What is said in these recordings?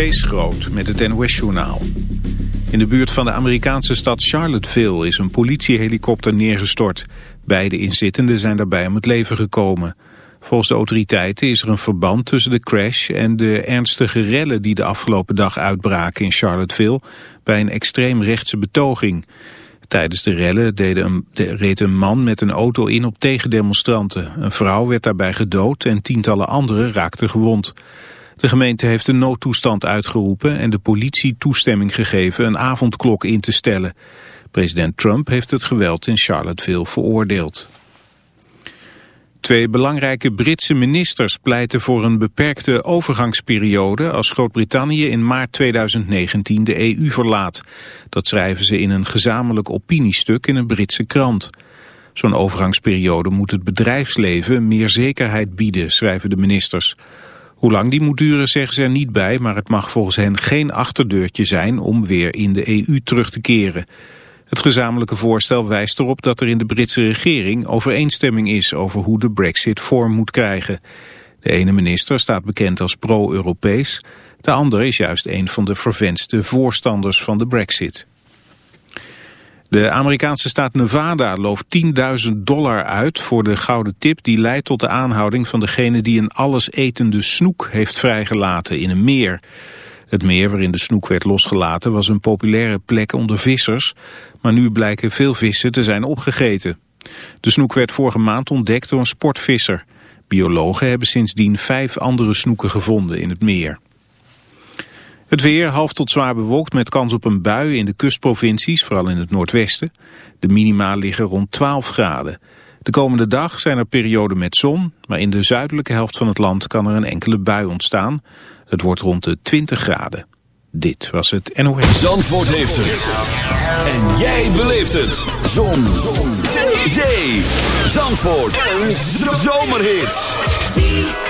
Kees Groot met het NOS-journaal. In de buurt van de Amerikaanse stad Charlottesville is een politiehelikopter neergestort. Beide inzittenden zijn daarbij om het leven gekomen. Volgens de autoriteiten is er een verband tussen de crash en de ernstige rellen die de afgelopen dag uitbraken in Charlottesville bij een extreemrechtse betoging. Tijdens de rellen reed een man met een auto in op tegendemonstranten. Een vrouw werd daarbij gedood en tientallen anderen raakten gewond. De gemeente heeft een noodtoestand uitgeroepen en de politie toestemming gegeven een avondklok in te stellen. President Trump heeft het geweld in Charlottesville veroordeeld. Twee belangrijke Britse ministers pleiten voor een beperkte overgangsperiode als Groot-Brittannië in maart 2019 de EU verlaat. Dat schrijven ze in een gezamenlijk opiniestuk in een Britse krant. Zo'n overgangsperiode moet het bedrijfsleven meer zekerheid bieden, schrijven de ministers. Hoe lang die moet duren zeggen ze er niet bij, maar het mag volgens hen geen achterdeurtje zijn om weer in de EU terug te keren. Het gezamenlijke voorstel wijst erop dat er in de Britse regering overeenstemming is over hoe de brexit vorm moet krijgen. De ene minister staat bekend als pro-Europees, de andere is juist een van de vervenste voorstanders van de brexit. De Amerikaanse staat Nevada looft 10.000 dollar uit voor de gouden tip die leidt tot de aanhouding van degene die een allesetende snoek heeft vrijgelaten in een meer. Het meer waarin de snoek werd losgelaten was een populaire plek onder vissers, maar nu blijken veel vissen te zijn opgegeten. De snoek werd vorige maand ontdekt door een sportvisser. Biologen hebben sindsdien vijf andere snoeken gevonden in het meer. Het weer half tot zwaar bewolkt met kans op een bui in de kustprovincies, vooral in het noordwesten. De minima liggen rond 12 graden. De komende dag zijn er perioden met zon, maar in de zuidelijke helft van het land kan er een enkele bui ontstaan. Het wordt rond de 20 graden. Dit was het NOS. Zandvoort heeft het. En jij beleeft het. Zon. zon. Zee. Zandvoort. Een zomerhit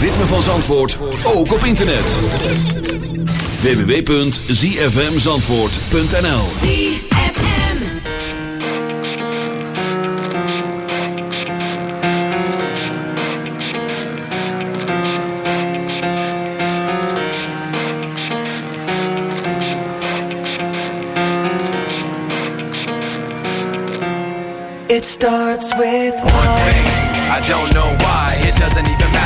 ritme van Zandvoort ook op internet. www.zfmzandvoort.nl ZFM It starts with one thing, I don't know why. It doesn't even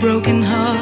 broken heart.